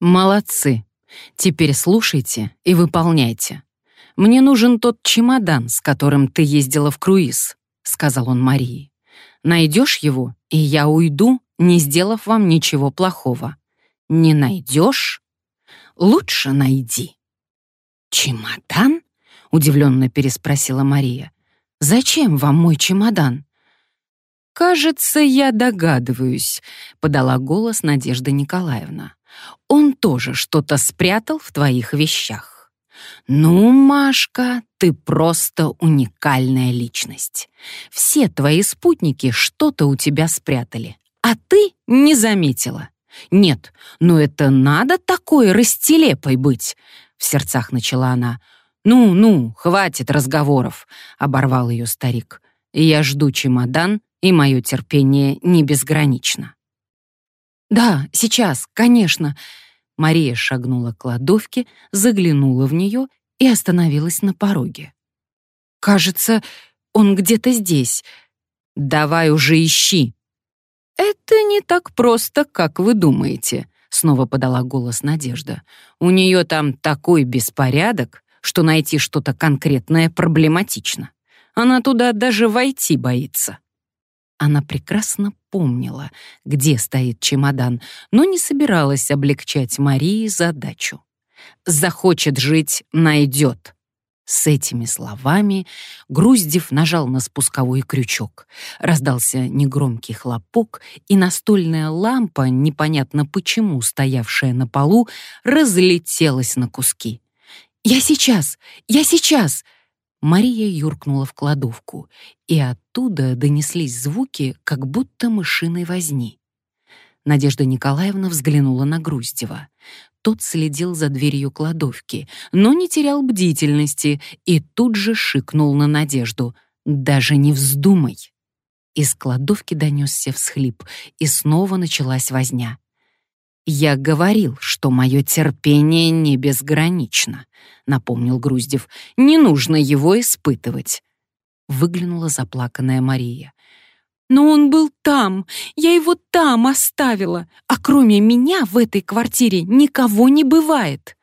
Молодцы. Теперь слушайте и выполняйте. Мне нужен тот чемодан, с которым ты ездила в круиз, сказал он Марии. Найдешь его, и я уйду, не сделав вам ничего плохого. Не найдешь? Лучше найди. Чемодан? удивленно переспросила Мария. Зачем вам мой чемодан? «Кажется, я догадываюсь», — подала голос Надежда Николаевна. «Он тоже что-то спрятал в твоих вещах». «Ну, Машка, ты просто уникальная личность. Все твои спутники что-то у тебя спрятали, а ты не заметила. Нет, ну это надо такой растелепой быть», — в сердцах начала она. «Ну, ну, хватит разговоров», — оборвал ее старик. «Я жду чемодан и мое терпение не безгранично. «Да, сейчас, конечно». Мария шагнула к кладовке, заглянула в нее и остановилась на пороге. «Кажется, он где-то здесь. Давай уже ищи». «Это не так просто, как вы думаете», — снова подала голос Надежда. «У нее там такой беспорядок, что найти что-то конкретное проблематично. Она туда даже войти боится». Она прекрасно помнила, где стоит чемодан, но не собиралась облегчать Марии задачу. «Захочет жить — найдет». С этими словами Груздев нажал на спусковой крючок. Раздался негромкий хлопок, и настольная лампа, непонятно почему стоявшая на полу, разлетелась на куски. «Я сейчас! Я сейчас!» Мария юркнула в кладовку, и оттуда донеслись звуки, как будто мышиной возни. Надежда Николаевна взглянула на Груздева. Тот следил за дверью кладовки, но не терял бдительности и тут же шикнул на Надежду. «Даже не вздумай!» Из кладовки донесся всхлип, и снова началась возня. «Я говорил, что мое терпение не безгранично», — напомнил Груздев. «Не нужно его испытывать». Выглянула заплаканная Мария. «Но он был там, я его там оставила, а кроме меня в этой квартире никого не бывает».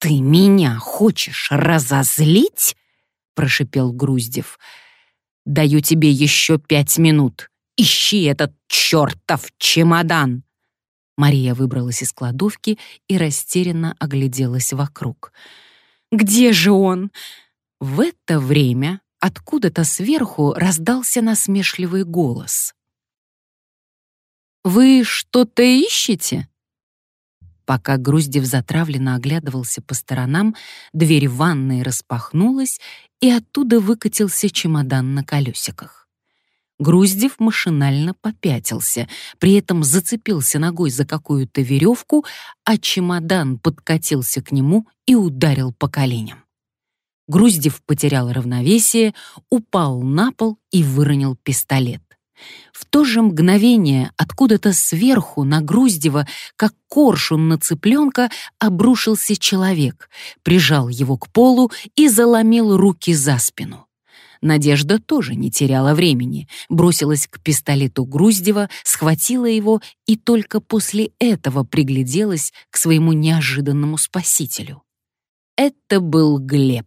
«Ты меня хочешь разозлить?» — прошипел Груздев. «Даю тебе еще пять минут. Ищи этот чертов чемодан!» Мария выбралась из кладовки и растерянно огляделась вокруг. «Где же он?» В это время откуда-то сверху раздался насмешливый голос. «Вы что-то ищете?» Пока Груздев затравленно оглядывался по сторонам, дверь ванной распахнулась, и оттуда выкатился чемодан на колесиках. Груздев машинально попятился, при этом зацепился ногой за какую-то веревку, а чемодан подкатился к нему и ударил по коленям. Груздев потерял равновесие, упал на пол и выронил пистолет. В то же мгновение откуда-то сверху на Груздева, как коршун на цыпленка, обрушился человек, прижал его к полу и заломил руки за спину. Надежда тоже не теряла времени, бросилась к пистолету Груздева, схватила его и только после этого пригляделась к своему неожиданному спасителю. Это был Глеб.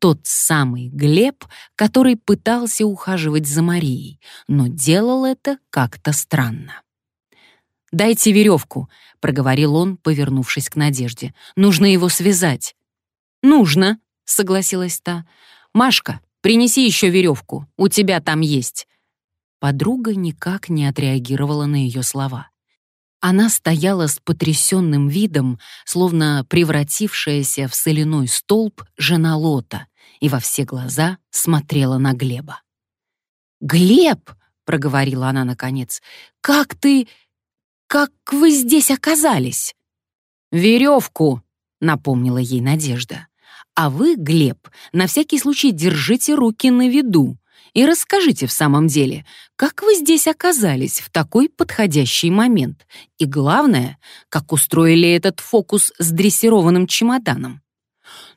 Тот самый Глеб, который пытался ухаживать за Марией, но делал это как-то странно. «Дайте веревку», — проговорил он, повернувшись к Надежде. «Нужно его связать». «Нужно», — согласилась та. «Машка, Принеси еще веревку, у тебя там есть». Подруга никак не отреагировала на ее слова. Она стояла с потрясенным видом, словно превратившаяся в соляной столб жена Лота, и во все глаза смотрела на Глеба. «Глеб!» — проговорила она наконец. «Как ты... как вы здесь оказались?» «Веревку!» — напомнила ей Надежда. А вы, Глеб, на всякий случай держите руки на виду и расскажите в самом деле, как вы здесь оказались в такой подходящий момент. И главное, как устроили этот фокус с дрессированным чемоданом.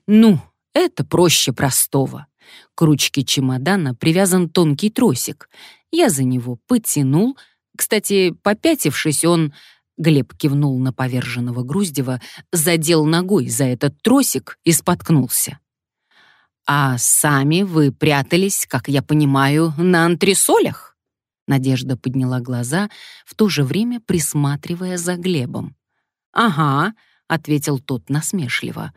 Ну, это проще простого. К ручке чемодана привязан тонкий тросик. Я за него потянул. Кстати, попятившись, он Глеб кивнул на поверженного Груздева, задел ногой за этот тросик и споткнулся. «А сами вы прятались, как я понимаю, на антресолях?» Надежда подняла глаза, в то же время присматривая за Глебом. «Ага», — ответил тот насмешливо.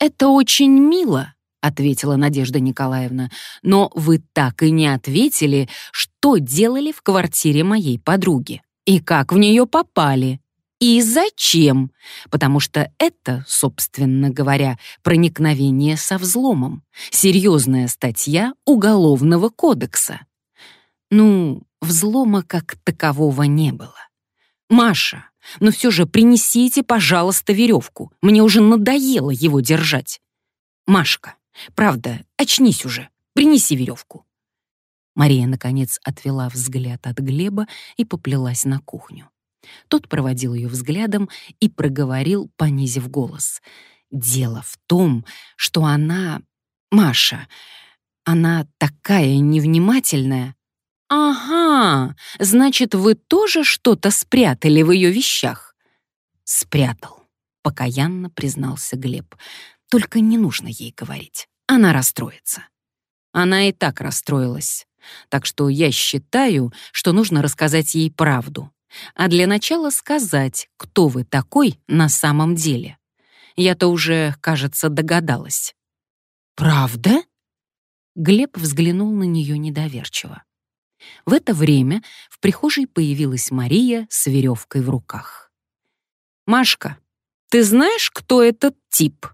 «Это очень мило», — ответила Надежда Николаевна. «Но вы так и не ответили, что делали в квартире моей подруги и как в нее попали. И зачем? Потому что это, собственно говоря, проникновение со взломом. Серьезная статья Уголовного кодекса. Ну, взлома как такового не было. Маша, но все же принесите, пожалуйста, веревку. Мне уже надоело его держать. Машка, правда, очнись уже. Принеси веревку. Мария, наконец, отвела взгляд от Глеба и поплелась на кухню. Тот проводил ее взглядом и проговорил, понизив голос. «Дело в том, что она... Маша, она такая невнимательная. «Ага, значит, вы тоже что-то спрятали в ее вещах?» «Спрятал», — покаянно признался Глеб. «Только не нужно ей говорить. Она расстроится». Она и так расстроилась. Так что я считаю, что нужно рассказать ей правду. А для начала сказать, кто вы такой на самом деле. Я-то уже, кажется, догадалась. «Правда?» Глеб взглянул на нее недоверчиво. В это время в прихожей появилась Мария с веревкой в руках. «Машка, ты знаешь, кто этот тип?»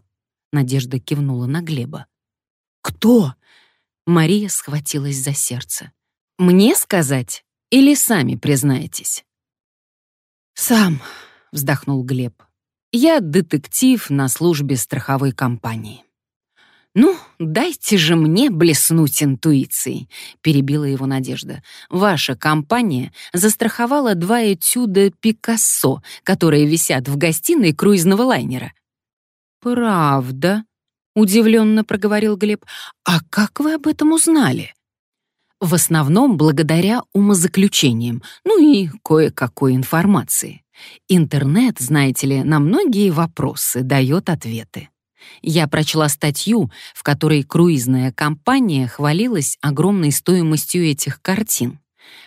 Надежда кивнула на Глеба. «Кто?» Мария схватилась за сердце. «Мне сказать или сами признаетесь?» «Сам», — вздохнул Глеб. «Я детектив на службе страховой компании». «Ну, дайте же мне блеснуть интуицией», — перебила его Надежда. «Ваша компания застраховала два этюда Пикассо, которые висят в гостиной круизного лайнера». «Правда?» — удивленно проговорил Глеб. «А как вы об этом узнали?» «В основном благодаря умозаключениям, ну и кое-какой информации. Интернет, знаете ли, на многие вопросы дает ответы. Я прочла статью, в которой круизная компания хвалилась огромной стоимостью этих картин.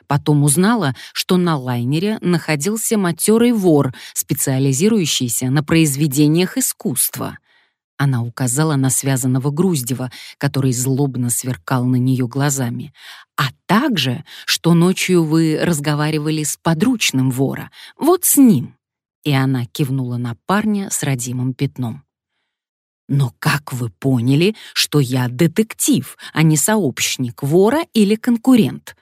Потом узнала, что на лайнере находился матерый вор, специализирующийся на произведениях искусства. Она указала на связанного Груздева, который злобно сверкал на нее глазами. «А также, что ночью вы разговаривали с подручным вора, вот с ним». И она кивнула на парня с родимым пятном. Но как вы поняли, что я детектив, а не сообщник вора или конкурент?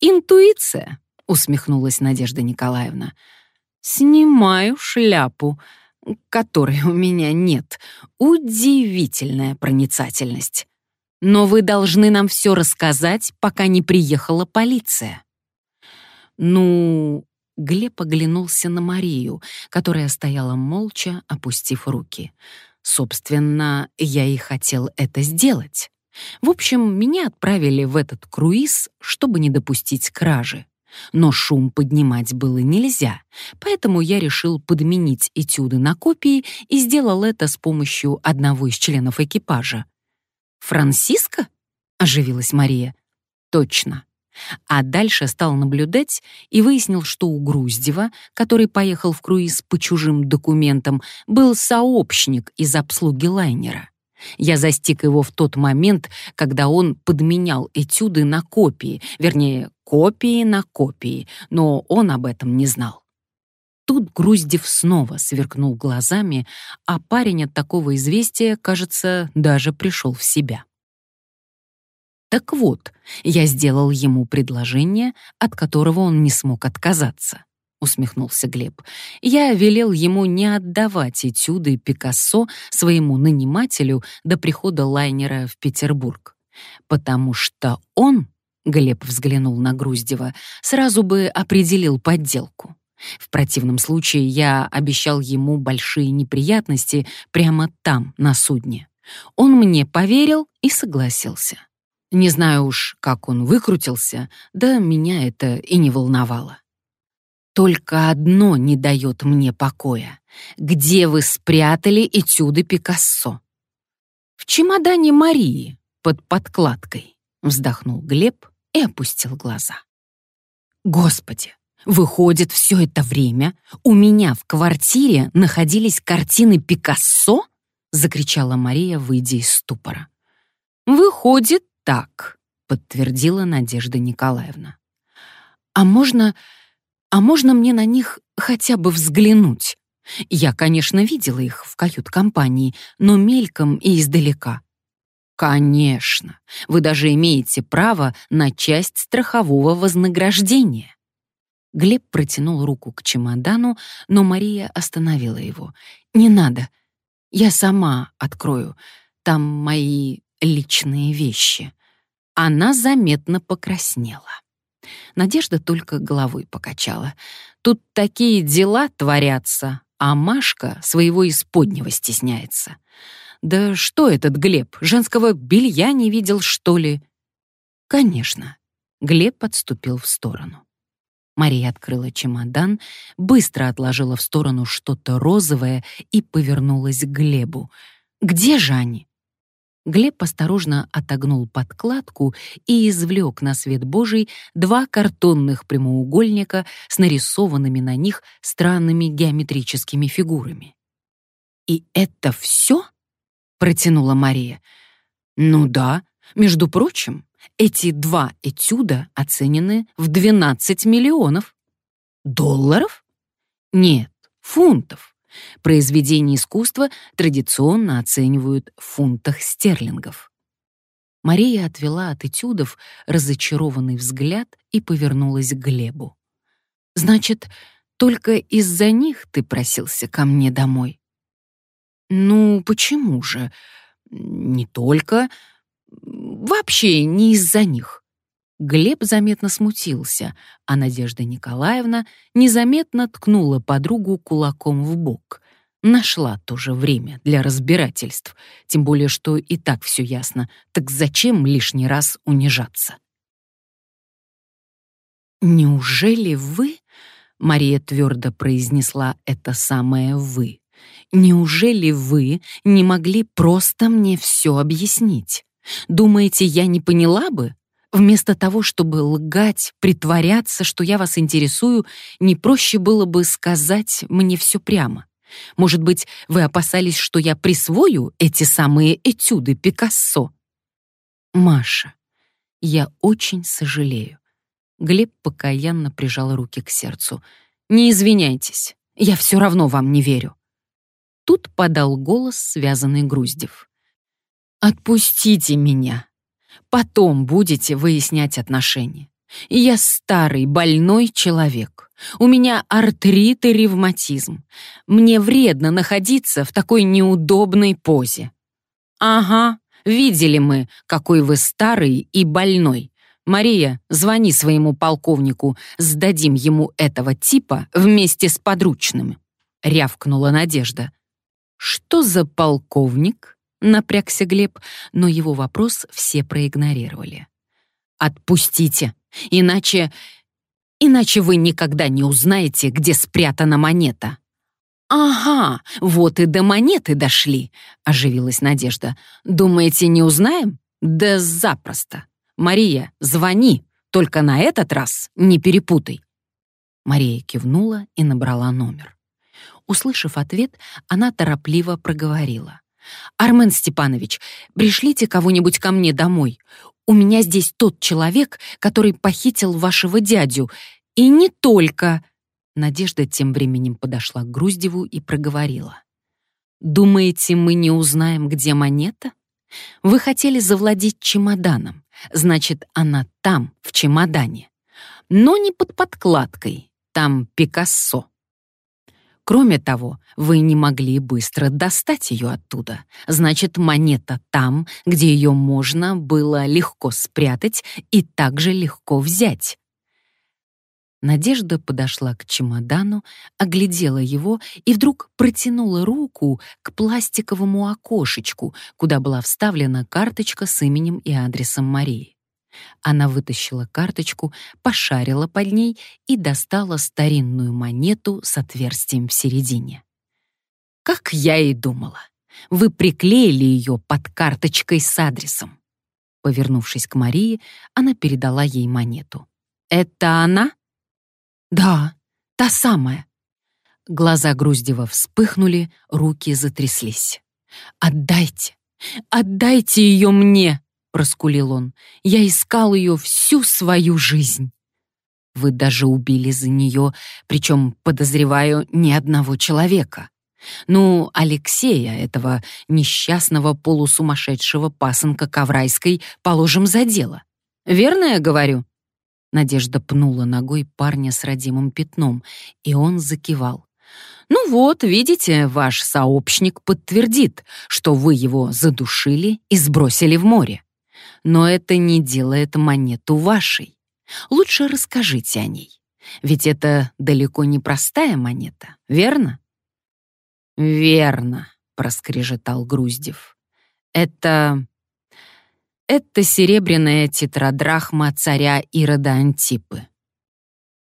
Интуиция, усмехнулась Надежда Николаевна. Снимаю шляпу, которой у меня нет. Удивительная проницательность. Но вы должны нам все рассказать, пока не приехала полиция. Ну, Глеб оглянулся на Марию, которая стояла молча, опустив руки. Собственно, я и хотел это сделать. В общем, меня отправили в этот круиз, чтобы не допустить кражи. Но шум поднимать было нельзя, поэтому я решил подменить этюды на копии и сделал это с помощью одного из членов экипажа. «Франциско?» — оживилась Мария. «Точно. А дальше стал наблюдать и выяснил, что у Груздева, который поехал в круиз по чужим документам, был сообщник из обслуги лайнера. Я застиг его в тот момент, когда он подменял этюды на копии, вернее, копии на копии, но он об этом не знал. Тут Груздев снова сверкнул глазами, а парень от такого известия, кажется, даже пришел в себя. Так вот, я сделал ему предложение, от которого он не смог отказаться. Усмехнулся Глеб. Я велел ему не отдавать этюды Пикассо своему нанимателю до прихода лайнера в Петербург. Потому что он, Глеб взглянул на Груздева, сразу бы определил подделку. В противном случае я обещал ему большие неприятности прямо там, на судне. Он мне поверил и согласился. Не знаю уж, как он выкрутился, да меня это и не волновало. Только одно не дает мне покоя. Где вы спрятали этюды Пикассо? В чемодане Марии под подкладкой, вздохнул Глеб и опустил глаза. Господи, выходит, все это время у меня в квартире находились картины Пикассо? закричала Мария, выйдя из ступора. Выходит так, подтвердила Надежда Николаевна. А можно а можно мне на них хотя бы взглянуть? Я, конечно, видела их в кают-компании, но мельком и издалека. Конечно, вы даже имеете право на часть страхового вознаграждения. Глеб протянул руку к чемодану, но Мария остановила его. «Не надо. Я сама открою. Там мои личные вещи». Она заметно покраснела. Надежда только головой покачала. Тут такие дела творятся, а Машка своего исподнего стесняется. Да что этот Глеб, женского белья не видел, что ли? Конечно. Глеб отступил в сторону. Мария открыла чемодан, быстро отложила в сторону что-то розовое и повернулась к Глебу. «Где же они?» Глеб осторожно отогнул подкладку и извлек на свет Божий два картонных прямоугольника с нарисованными на них странными геометрическими фигурами. «И это все?» — протянула Мария. «Ну да, между прочим, эти два этюда оценены в 12 миллионов. Долларов? Нет, фунтов. Произведения искусства традиционно оценивают в фунтах стерлингов. Мария отвела от этюдов разочарованный взгляд и повернулась к Глебу. «Значит, только из-за них ты просился ко мне домой?» «Ну, почему же? Не только. Вообще не из-за них. Глеб заметно смутился, а Надежда Николаевна незаметно ткнула подругу кулаком в бок. Нашла тоже время для разбирательств, тем более что и так все ясно. Так зачем лишний раз унижаться? «Неужели вы?» — Мария твердо произнесла это самое «вы». «Неужели вы не могли просто мне все объяснить? Думаете, я не поняла бы?» Вместо того, чтобы лгать, притворяться, что я вас интересую, не проще было бы сказать мне все прямо. Может быть, вы опасались, что я присвою эти самые этюды Пикассо? Маша, я очень сожалею. Глеб покаянно прижал руки к сердцу. Не извиняйтесь, я все равно вам не верю. Тут подал голос связанный Груздев. «Отпустите меня!» Потом будете выяснять отношения. Я старый, больной человек. У меня артрит и ревматизм. Мне вредно находиться в такой неудобной позе. Ага, видели мы, какой вы старый и больной. Мария, звони своему полковнику, сдадим ему этого типа вместе с подручным. Рявкнула Надежда. Что за полковник? Напрягся Глеб, но его вопрос все проигнорировали. «Отпустите, иначе... иначе вы никогда не узнаете, где спрятана монета». «Ага, вот и до монеты дошли», — оживилась Надежда. «Думаете, не узнаем? Да запросто. Мария, звони, только на этот раз не перепутай». Мария кивнула и набрала номер. Услышав ответ, она торопливо проговорила. «Армен Степанович, пришлите кого-нибудь ко мне домой. У меня здесь тот человек, который похитил вашего дядю. И не только...» Надежда тем временем подошла к Груздеву и проговорила. «Думаете, мы не узнаем, где монета? Вы хотели завладеть чемоданом. Значит, она там, в чемодане. Но не под подкладкой. Там Пикассо. Кроме того, вы не могли быстро достать ее оттуда. Значит, монета там, где ее можно было легко спрятать и также легко взять. Надежда подошла к чемодану, оглядела его и вдруг протянула руку к пластиковому окошечку, куда была вставлена карточка с именем и адресом Марии. Она вытащила карточку, пошарила под ней и достала старинную монету с отверстием в середине. Как я и думала. Вы приклеили ее под карточкой с адресом. Повернувшись к Марии, она передала ей монету. «Это она?» «Да, та самая». Глаза Груздева вспыхнули, руки затряслись. «Отдайте! Отдайте ее мне!» — проскулил он. «Я искал ее всю свою жизнь». «Вы даже убили за нее, причем, подозреваю, ни одного человека. Ну, Алексея, этого несчастного полусумасшедшего пасынка Коврайской, положим за дело. Верно я говорю?» Надежда пнула ногой парня с родимым пятном, и он закивал. «Ну вот, видите, ваш сообщник подтвердит, что вы его задушили и сбросили в море. Но это не делает монету вашей. Лучше расскажите о ней. Ведь это далеко не простая монета, верно?» «Верно», — проскрежетал Груздев. «Это... это серебряная тетрадрахма царя Ирода Антипы.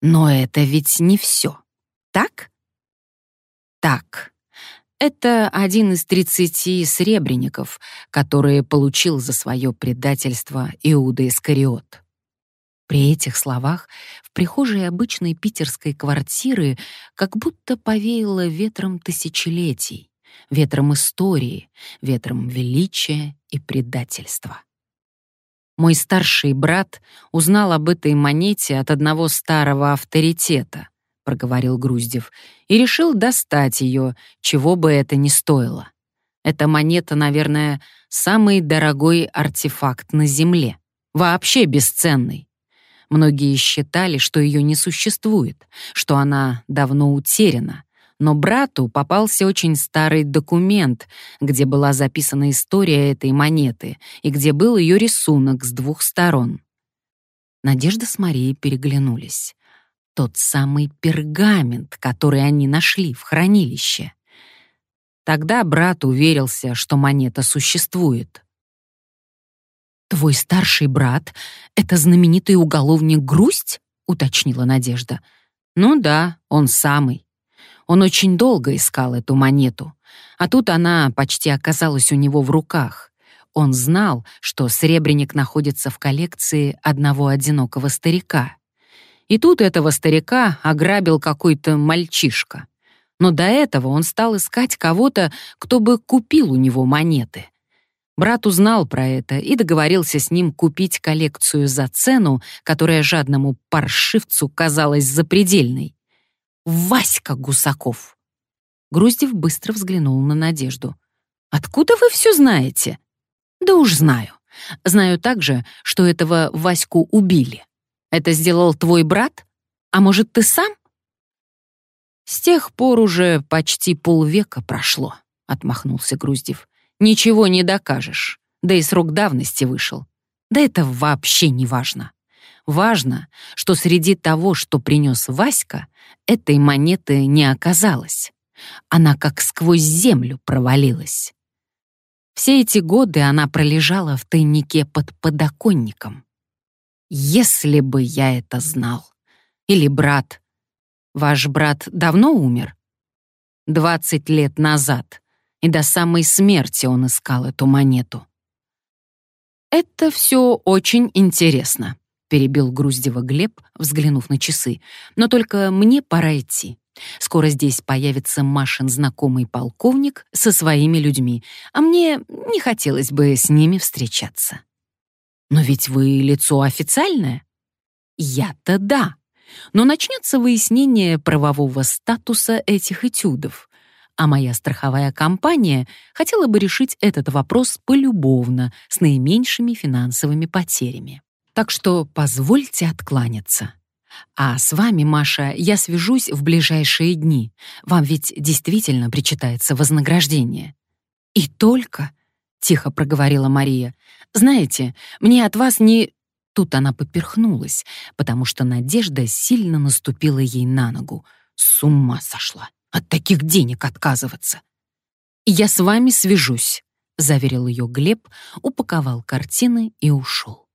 Но это ведь не все, так?» «Так. Это один из тридцати сребреников, которые получил за свое предательство Иуда Искариот. При этих словах в прихожей обычной питерской квартиры как будто повеяло ветром тысячелетий, ветром истории, ветром величия и предательства. Мой старший брат узнал об этой монете от одного старого авторитета, проговорил Груздев, и решил достать ее, чего бы это ни стоило. Эта монета, наверное, самый дорогой артефакт на Земле, вообще бесценный. Многие считали, что ее не существует, что она давно утеряна. Но брату попался очень старый документ, где была записана история этой монеты и где был ее рисунок с двух сторон. Надежда с Марией переглянулись. Тот самый пергамент, который они нашли в хранилище. Тогда брат уверился, что монета существует. «Твой старший брат — это знаменитый уголовник Грусть?» — уточнила Надежда. «Ну да, он самый. Он очень долго искал эту монету, а тут она почти оказалась у него в руках. Он знал, что сребреник находится в коллекции одного одинокого старика. И тут этого старика ограбил какой-то мальчишка. Но до этого он стал искать кого-то, кто бы купил у него монеты. Брат узнал про это и договорился с ним купить коллекцию за цену, которая жадному паршивцу казалась запредельной. Васька Гусаков. Груздев быстро взглянул на Надежду. «Откуда вы все знаете?» «Да уж знаю. Знаю также, что этого Ваську убили. Это сделал твой брат? А может, ты сам?» «С тех пор уже почти полвека прошло», — отмахнулся Груздев. Ничего не докажешь, да и срок давности вышел. Да это вообще не важно. Важно, что среди того, что принес Васька, этой монеты не оказалось. Она как сквозь землю провалилась. Все эти годы она пролежала в тайнике под подоконником. Если бы я это знал. Или брат. Ваш брат давно умер? Двадцать лет назад и до самой смерти он искал эту монету. «Это все очень интересно», — перебил Груздева Глеб, взглянув на часы. «Но только мне пора идти. Скоро здесь появится Машин знакомый полковник со своими людьми, а мне не хотелось бы с ними встречаться». «Но ведь вы лицо официальное?» «Я-то да», но начнется выяснение правового статуса этих этюдов а моя страховая компания хотела бы решить этот вопрос полюбовно, с наименьшими финансовыми потерями. Так что позвольте откланяться. А с вами, Маша, я свяжусь в ближайшие дни. Вам ведь действительно причитается вознаграждение. И только, тихо проговорила Мария. Знаете, мне от вас не Тут она поперхнулась, потому что Надежда сильно наступила ей на ногу. С ума сошла. От таких денег отказываться. «Я с вами свяжусь», — заверил ее Глеб, упаковал картины и ушел.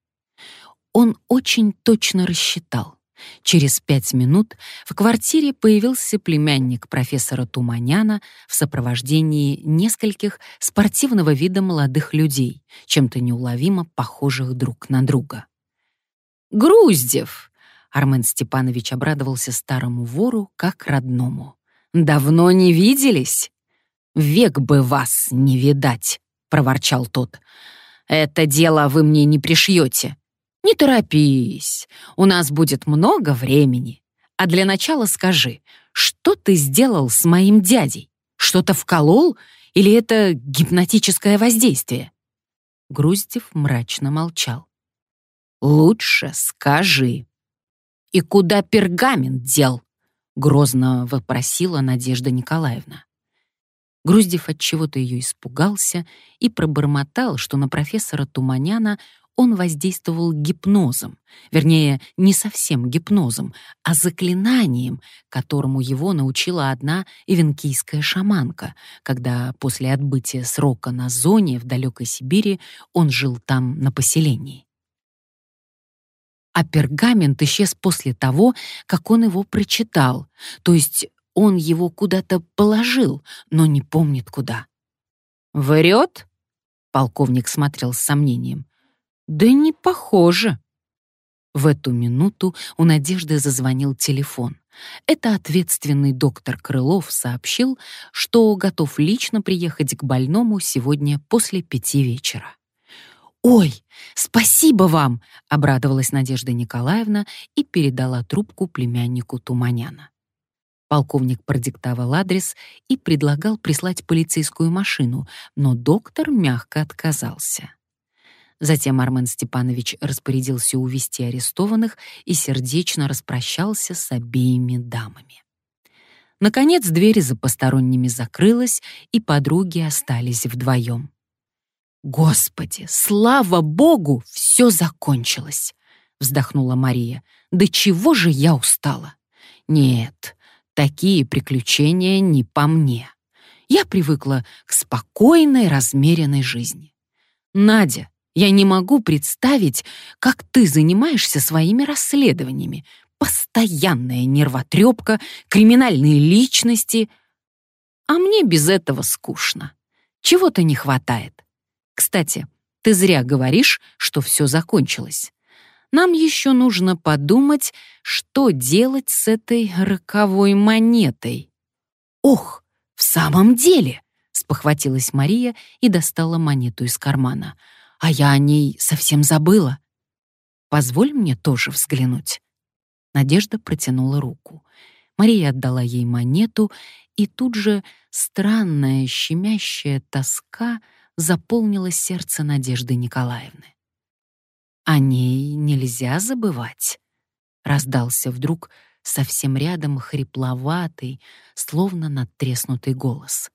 Он очень точно рассчитал. Через пять минут в квартире появился племянник профессора Туманяна в сопровождении нескольких спортивного вида молодых людей, чем-то неуловимо похожих друг на друга. «Груздев!» — Армен Степанович обрадовался старому вору как родному. «Давно не виделись?» «Век бы вас не видать!» — проворчал тот. «Это дело вы мне не пришьете. «Не торопись, у нас будет много времени. А для начала скажи, что ты сделал с моим дядей? Что-то вколол или это гипнотическое воздействие?» Груздев мрачно молчал. «Лучше скажи». «И куда пергамент дел?» — грозно вопросила Надежда Николаевна. Груздев от чего-то ее испугался и пробормотал, что на профессора Туманяна он воздействовал гипнозом, вернее, не совсем гипнозом, а заклинанием, которому его научила одна ивенкийская шаманка, когда после отбытия срока на зоне в далекой Сибири он жил там на поселении. А пергамент исчез после того, как он его прочитал, то есть он его куда-то положил, но не помнит куда. «Врет?» — полковник смотрел с сомнением. Да не похоже. В эту минуту у Надежды зазвонил телефон. Это ответственный доктор Крылов сообщил, что готов лично приехать к больному сегодня после пяти вечера. «Ой, спасибо вам!» — обрадовалась Надежда Николаевна и передала трубку племяннику Туманяна. Полковник продиктовал адрес и предлагал прислать полицейскую машину, но доктор мягко отказался. Затем Армен Степанович распорядился увести арестованных и сердечно распрощался с обеими дамами. Наконец дверь за посторонними закрылась, и подруги остались вдвоем. «Господи, слава Богу, все закончилось!» — вздохнула Мария. «Да чего же я устала? Нет, такие приключения не по мне. Я привыкла к спокойной, размеренной жизни. Надя, я не могу представить, как ты занимаешься своими расследованиями. Постоянная нервотрепка, криминальные личности. А мне без этого скучно. Чего-то не хватает. Кстати, ты зря говоришь, что все закончилось. Нам еще нужно подумать, что делать с этой роковой монетой. Ох, в самом деле, спохватилась Мария и достала монету из кармана — а я о ней совсем забыла. Позволь мне тоже взглянуть». Надежда протянула руку. Мария отдала ей монету, и тут же странная щемящая тоска заполнила сердце Надежды Николаевны. «О ней нельзя забывать», — раздался вдруг совсем рядом хрипловатый, словно надтреснутый голос.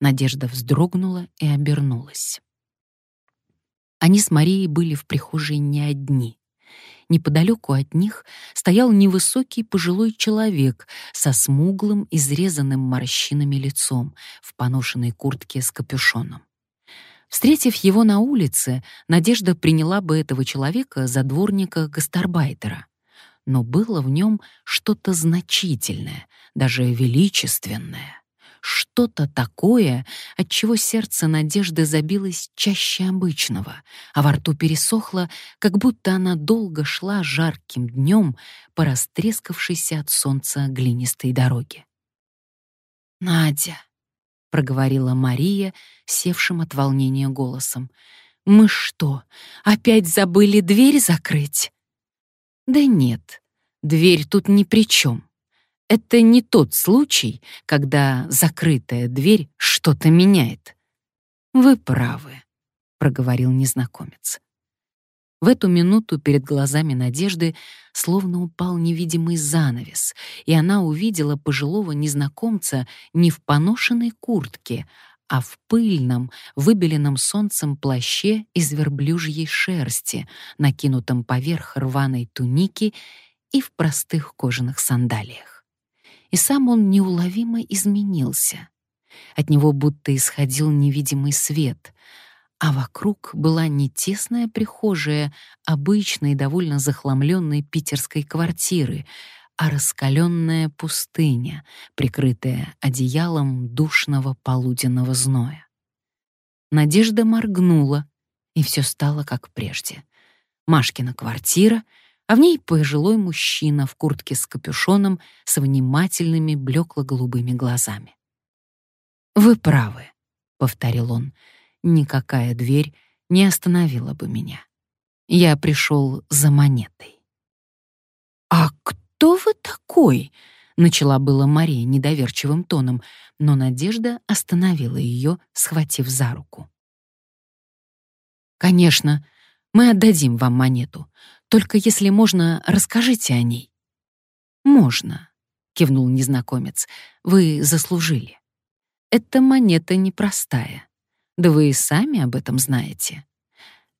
Надежда вздрогнула и обернулась. Они с Марией были в прихожей не одни. Неподалеку от них стоял невысокий пожилой человек со смуглым, изрезанным морщинами лицом в поношенной куртке с капюшоном. Встретив его на улице, Надежда приняла бы этого человека за дворника гастарбайтера. Но было в нем что-то значительное, даже величественное что-то такое, от чего сердце Надежды забилось чаще обычного, а во рту пересохло, как будто она долго шла жарким днем по растрескавшейся от солнца глинистой дороге. «Надя», — проговорила Мария, севшим от волнения голосом, «мы что, опять забыли дверь закрыть?» «Да нет, дверь тут ни при чем. Это не тот случай, когда закрытая дверь что-то меняет. Вы правы, проговорил незнакомец. В эту минуту перед глазами Надежды словно упал невидимый занавес, и она увидела пожилого незнакомца не в поношенной куртке, а в пыльном, выбеленном солнцем плаще из верблюжьей шерсти, накинутом поверх рваной туники и в простых кожаных сандалиях и сам он неуловимо изменился. От него будто исходил невидимый свет, а вокруг была не тесная прихожая обычной довольно захламленной питерской квартиры, а раскаленная пустыня, прикрытая одеялом душного полуденного зноя. Надежда моргнула, и все стало как прежде. Машкина квартира, а в ней пожилой мужчина в куртке с капюшоном с внимательными блекло-голубыми глазами. «Вы правы», — повторил он, — «никакая дверь не остановила бы меня. Я пришел за монетой». «А кто вы такой?» — начала была Мария недоверчивым тоном, но Надежда остановила ее, схватив за руку. «Конечно, мы отдадим вам монету. Только если можно, расскажите о ней». «Можно», — кивнул незнакомец. «Вы заслужили. Эта монета непростая. Да вы и сами об этом знаете.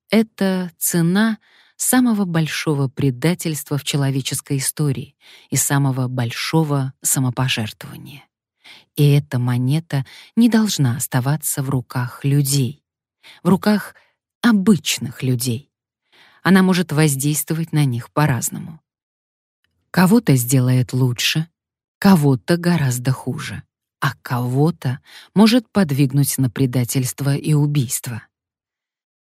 Это цена самого большого предательства в человеческой истории и самого большого самопожертвования. И эта монета не должна оставаться в руках людей, в руках обычных людей. Она может воздействовать на них по-разному. Кого-то сделает лучше, кого-то гораздо хуже, а кого-то может подвигнуть на предательство и убийство.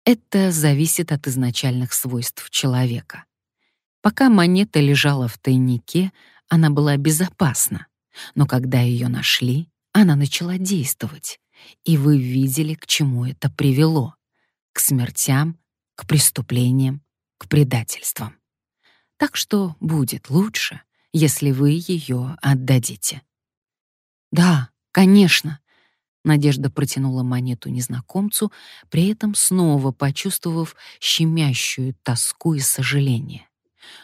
Это зависит от изначальных свойств человека. Пока монета лежала в тайнике, она была безопасна, но когда ее нашли, она начала действовать, и вы видели, к чему это привело к смертям, к преступлениям, к предательствам. Так что будет лучше, если вы ее отдадите. Да, конечно. Надежда протянула монету незнакомцу, при этом снова почувствовав щемящую тоску и сожаление.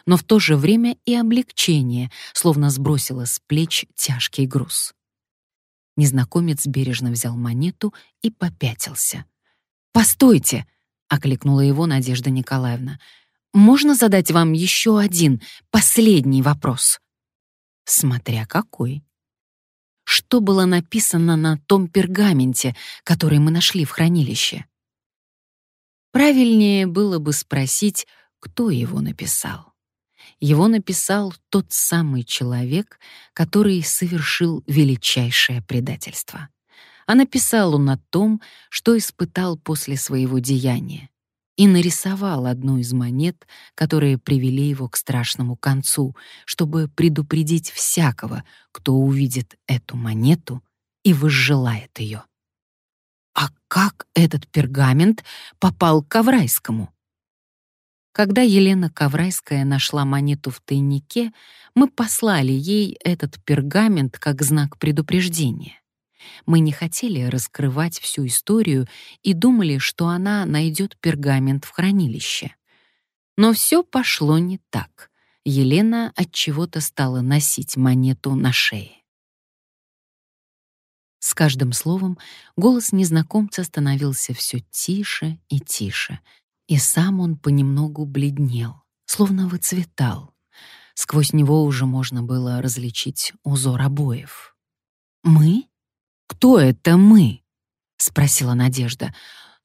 Но в то же время и облегчение, словно сбросила с плеч тяжкий груз. Незнакомец бережно взял монету и попятился. «Постойте!» — окликнула его Надежда Николаевна. «Можно задать вам еще один, последний вопрос?» «Смотря какой». «Что было написано на том пергаменте, который мы нашли в хранилище?» Правильнее было бы спросить, кто его написал. Его написал тот самый человек, который совершил величайшее предательство а написал он о том, что испытал после своего деяния, и нарисовал одну из монет, которые привели его к страшному концу, чтобы предупредить всякого, кто увидит эту монету и возжелает ее. А как этот пергамент попал к Коврайскому? Когда Елена Коврайская нашла монету в тайнике, мы послали ей этот пергамент как знак предупреждения. Мы не хотели раскрывать всю историю и думали, что она найдет пергамент в хранилище. Но все пошло не так. Елена от чего-то стала носить монету на шее. С каждым словом голос незнакомца становился все тише и тише, и сам он понемногу бледнел, словно выцветал. Сквозь него уже можно было различить узор обоев. «Мы?» «Кто это мы?» — спросила Надежда.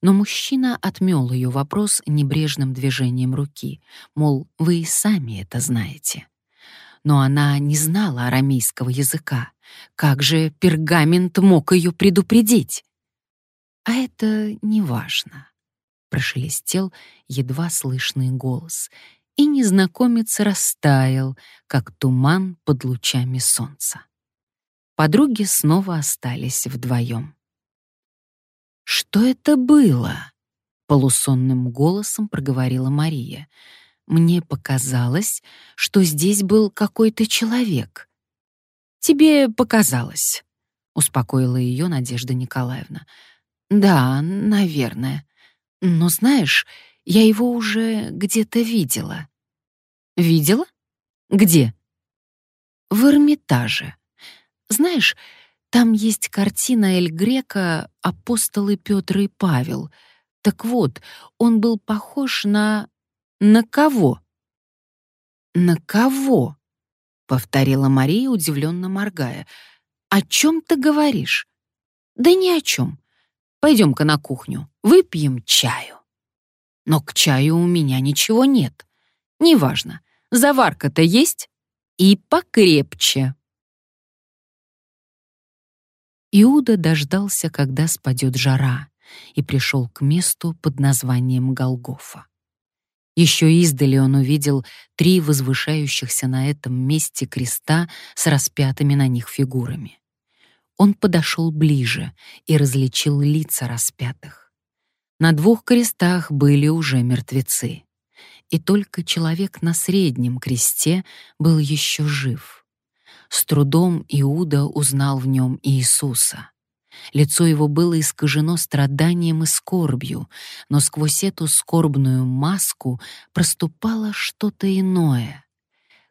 Но мужчина отмёл ее вопрос небрежным движением руки, мол, вы и сами это знаете. Но она не знала арамейского языка. Как же пергамент мог ее предупредить? «А это не важно», — прошелестел едва слышный голос, и незнакомец растаял, как туман под лучами солнца подруги снова остались вдвоем. «Что это было?» — полусонным голосом проговорила Мария. «Мне показалось, что здесь был какой-то человек». «Тебе показалось», — успокоила ее Надежда Николаевна. «Да, наверное. Но знаешь, я его уже где-то видела». «Видела? Где?» «В Эрмитаже. Знаешь, там есть картина Эль Грека «Апостолы Петр и Павел». Так вот, он был похож на... На кого? На кого? Повторила Мария, удивленно моргая. О чем ты говоришь? Да ни о чем. Пойдем-ка на кухню, выпьем чаю. Но к чаю у меня ничего нет. Неважно, заварка-то есть и покрепче. Иуда дождался, когда спадет жара, и пришел к месту под названием Голгофа. Еще издали он увидел три возвышающихся на этом месте креста с распятыми на них фигурами. Он подошел ближе и различил лица распятых. На двух крестах были уже мертвецы, и только человек на среднем кресте был еще жив — с трудом Иуда узнал в нем Иисуса. Лицо его было искажено страданием и скорбью, но сквозь эту скорбную маску проступало что-то иное.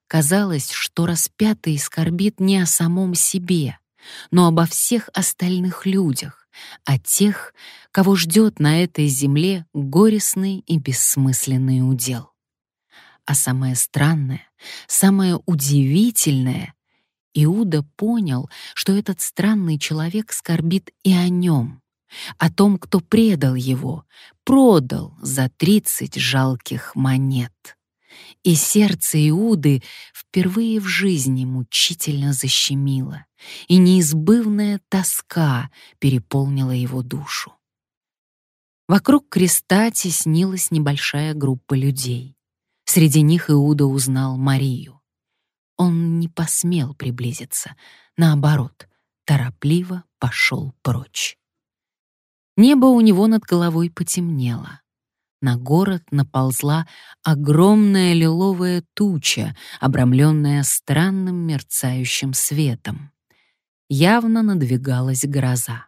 Казалось, что распятый скорбит не о самом себе, но обо всех остальных людях, о тех, кого ждет на этой земле горестный и бессмысленный удел. А самое странное, самое удивительное Иуда понял, что этот странный человек скорбит и о нем, о том, кто предал его, продал за тридцать жалких монет. И сердце Иуды впервые в жизни мучительно защемило, и неизбывная тоска переполнила его душу. Вокруг креста теснилась небольшая группа людей. Среди них Иуда узнал Марию. Он не посмел приблизиться, наоборот, торопливо пошел прочь. Небо у него над головой потемнело. На город наползла огромная лиловая туча, обрамленная странным мерцающим светом. Явно надвигалась гроза.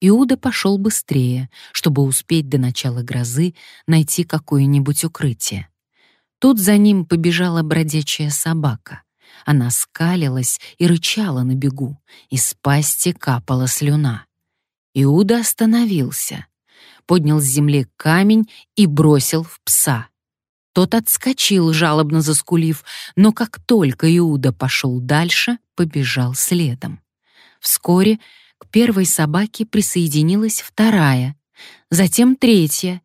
Иуда пошел быстрее, чтобы успеть до начала грозы найти какое-нибудь укрытие. Тут за ним побежала бродячая собака. Она скалилась и рычала на бегу, из пасти капала слюна. Иуда остановился, поднял с земли камень и бросил в пса. Тот отскочил, жалобно заскулив, но как только Иуда пошел дальше, побежал следом. Вскоре к первой собаке присоединилась вторая, затем третья,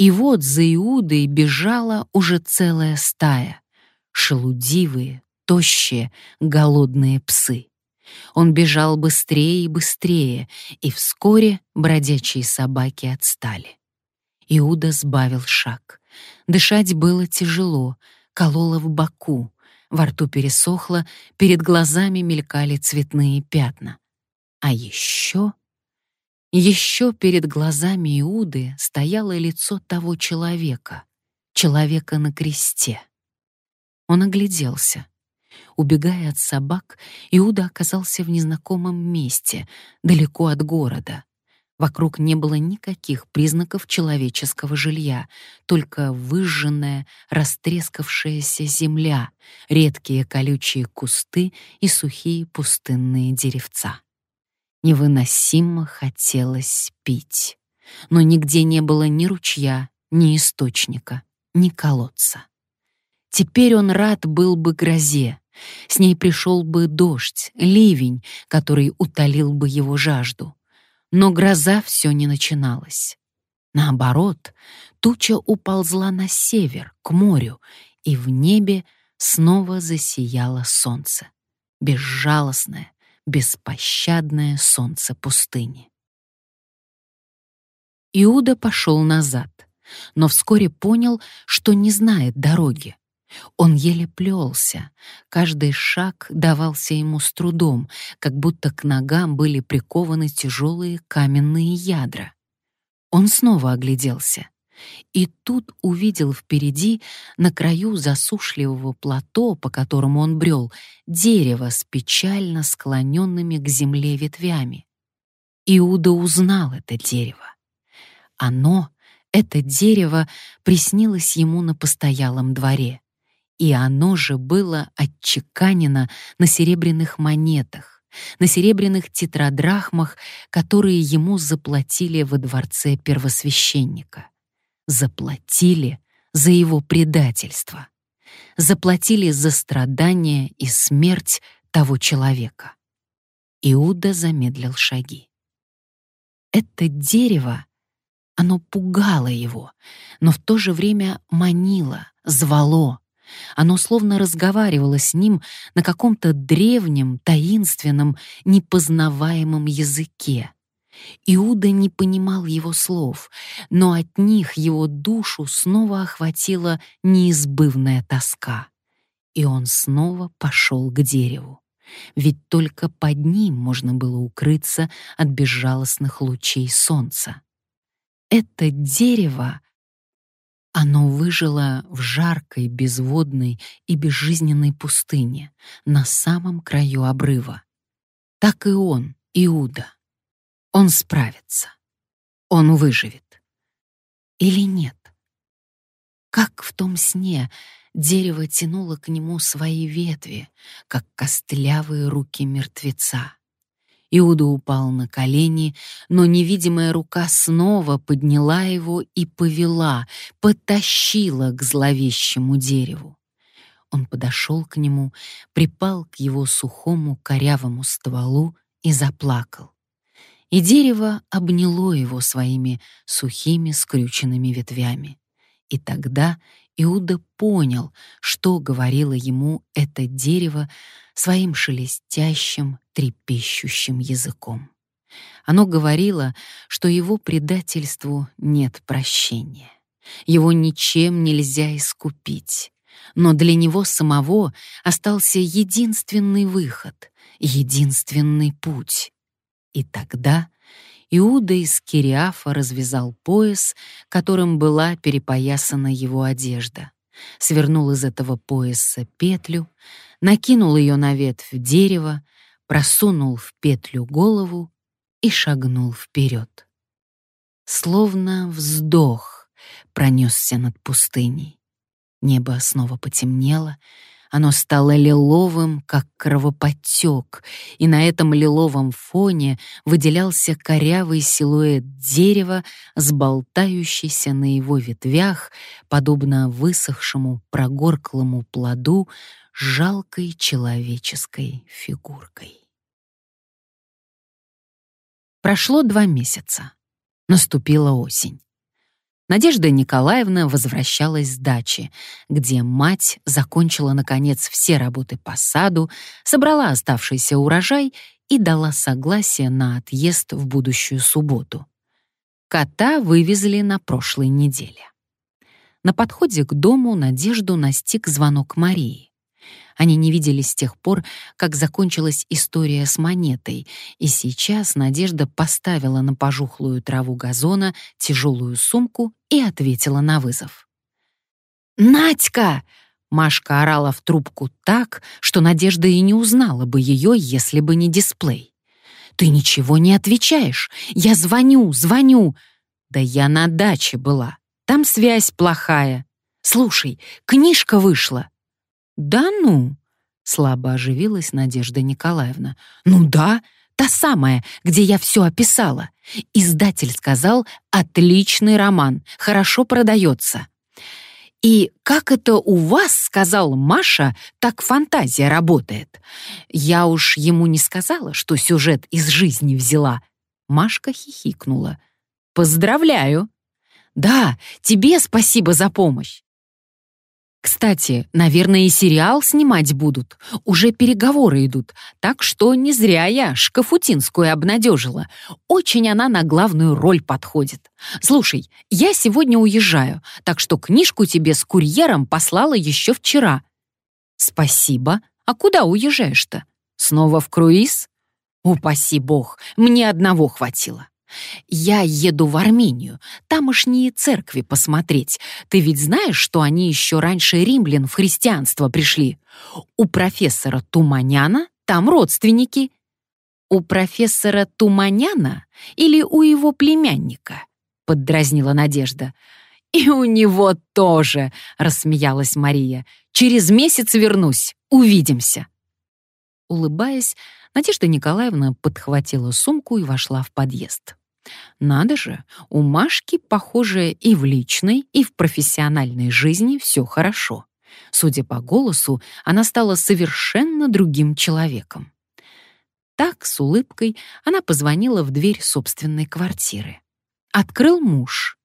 и вот за Иудой бежала уже целая стая. Шелудивые, тощие, голодные псы. Он бежал быстрее и быстрее, и вскоре бродячие собаки отстали. Иуда сбавил шаг. Дышать было тяжело, кололо в боку, во рту пересохло, перед глазами мелькали цветные пятна. А еще еще перед глазами Иуды стояло лицо того человека, человека на кресте. Он огляделся. Убегая от собак, Иуда оказался в незнакомом месте, далеко от города. Вокруг не было никаких признаков человеческого жилья, только выжженная, растрескавшаяся земля, редкие колючие кусты и сухие пустынные деревца. Невыносимо хотелось пить, но нигде не было ни ручья, ни источника, ни колодца. Теперь он рад был бы грозе, с ней пришел бы дождь, ливень, который утолил бы его жажду. Но гроза все не начиналась. Наоборот, туча уползла на север, к морю, и в небе снова засияло солнце. Безжалостное, беспощадное солнце пустыни. Иуда пошел назад, но вскоре понял, что не знает дороги. Он еле плелся, каждый шаг давался ему с трудом, как будто к ногам были прикованы тяжелые каменные ядра. Он снова огляделся и тут увидел впереди, на краю засушливого плато, по которому он брел, дерево с печально склоненными к земле ветвями. Иуда узнал это дерево. Оно, это дерево, приснилось ему на постоялом дворе, и оно же было отчеканено на серебряных монетах, на серебряных тетрадрахмах, которые ему заплатили во дворце первосвященника заплатили за его предательство, заплатили за страдания и смерть того человека. Иуда замедлил шаги. Это дерево, оно пугало его, но в то же время манило, звало. Оно словно разговаривало с ним на каком-то древнем, таинственном, непознаваемом языке. Иуда не понимал его слов, но от них его душу снова охватила неизбывная тоска. И он снова пошел к дереву. Ведь только под ним можно было укрыться от безжалостных лучей солнца. Это дерево оно выжило в жаркой, безводной и безжизненной пустыне на самом краю обрыва. Так и он, Иуда. Он справится. Он выживет. Или нет? Как в том сне дерево тянуло к нему свои ветви, как костлявые руки мертвеца. Иуда упал на колени, но невидимая рука снова подняла его и повела, потащила к зловещему дереву. Он подошел к нему, припал к его сухому корявому стволу и заплакал. И дерево обняло его своими сухими скрюченными ветвями. И тогда Иуда понял, что говорило ему это дерево своим шелестящим, трепещущим языком. Оно говорило, что его предательству нет прощения. Его ничем нельзя искупить. Но для него самого остался единственный выход, единственный путь. И тогда Иуда из Кириафа развязал пояс, которым была перепоясана его одежда, свернул из этого пояса петлю, накинул ее на ветвь дерева, просунул в петлю голову и шагнул вперед. Словно вздох пронесся над пустыней. Небо снова потемнело, оно стало лиловым, как кровоподтек, и на этом лиловом фоне выделялся корявый силуэт дерева, сболтающийся на его ветвях, подобно высохшему прогорклому плоду, жалкой человеческой фигуркой. Прошло два месяца. Наступила осень. Надежда Николаевна возвращалась с дачи, где мать закончила, наконец, все работы по саду, собрала оставшийся урожай и дала согласие на отъезд в будущую субботу. Кота вывезли на прошлой неделе. На подходе к дому Надежду настиг звонок Марии. Они не виделись с тех пор, как закончилась история с монетой, и сейчас Надежда поставила на пожухлую траву газона тяжелую сумку и ответила на вызов. «Надька!» — Машка орала в трубку так, что Надежда и не узнала бы ее, если бы не дисплей. «Ты ничего не отвечаешь. Я звоню, звоню. Да я на даче была. Там связь плохая. Слушай, книжка вышла. «Да ну!» — слабо оживилась Надежда Николаевна. «Ну да, та самая, где я все описала. Издатель сказал, отличный роман, хорошо продается». «И как это у вас, — сказал Маша, — так фантазия работает? Я уж ему не сказала, что сюжет из жизни взяла». Машка хихикнула. «Поздравляю!» «Да, тебе спасибо за помощь. Кстати, наверное, и сериал снимать будут. Уже переговоры идут. Так что не зря я Шкафутинскую обнадежила. Очень она на главную роль подходит. Слушай, я сегодня уезжаю, так что книжку тебе с курьером послала еще вчера. Спасибо. А куда уезжаешь-то? Снова в круиз? Упаси бог, мне одного хватило. Я еду в Армению, тамошние церкви посмотреть. Ты ведь знаешь, что они еще раньше римлян в христианство пришли? У профессора Туманяна там родственники. У профессора Туманяна или у его племянника? Поддразнила Надежда. «И у него тоже», — рассмеялась Мария. «Через месяц вернусь. Увидимся». Улыбаясь, Надежда Николаевна подхватила сумку и вошла в подъезд. Надо же, у Машки, похоже, и в личной, и в профессиональной жизни все хорошо. Судя по голосу, она стала совершенно другим человеком. Так, с улыбкой, она позвонила в дверь собственной квартиры. Открыл муж.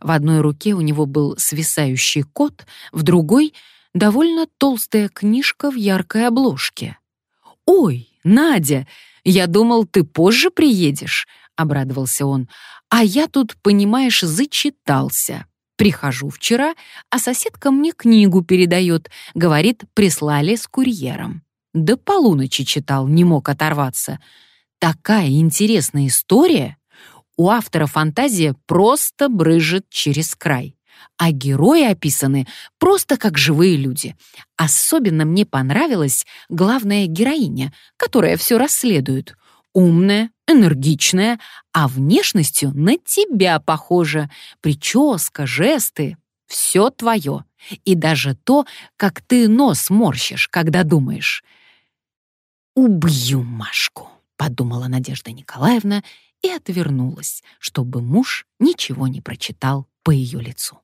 В одной руке у него был свисающий кот, в другой — довольно толстая книжка в яркой обложке. «Ой, Надя, я думал, ты позже приедешь», — обрадовался он. «А я тут, понимаешь, зачитался. Прихожу вчера, а соседка мне книгу передает, говорит, прислали с курьером. До полуночи читал, не мог оторваться. Такая интересная история. У автора фантазия просто брыжет через край. А герои описаны просто как живые люди. Особенно мне понравилась главная героиня, которая все расследует. Умная, энергичная, а внешностью на тебя похожа. Прическа, жесты — все твое. И даже то, как ты нос морщишь, когда думаешь. «Убью Машку», — подумала Надежда Николаевна и отвернулась, чтобы муж ничего не прочитал по ее лицу.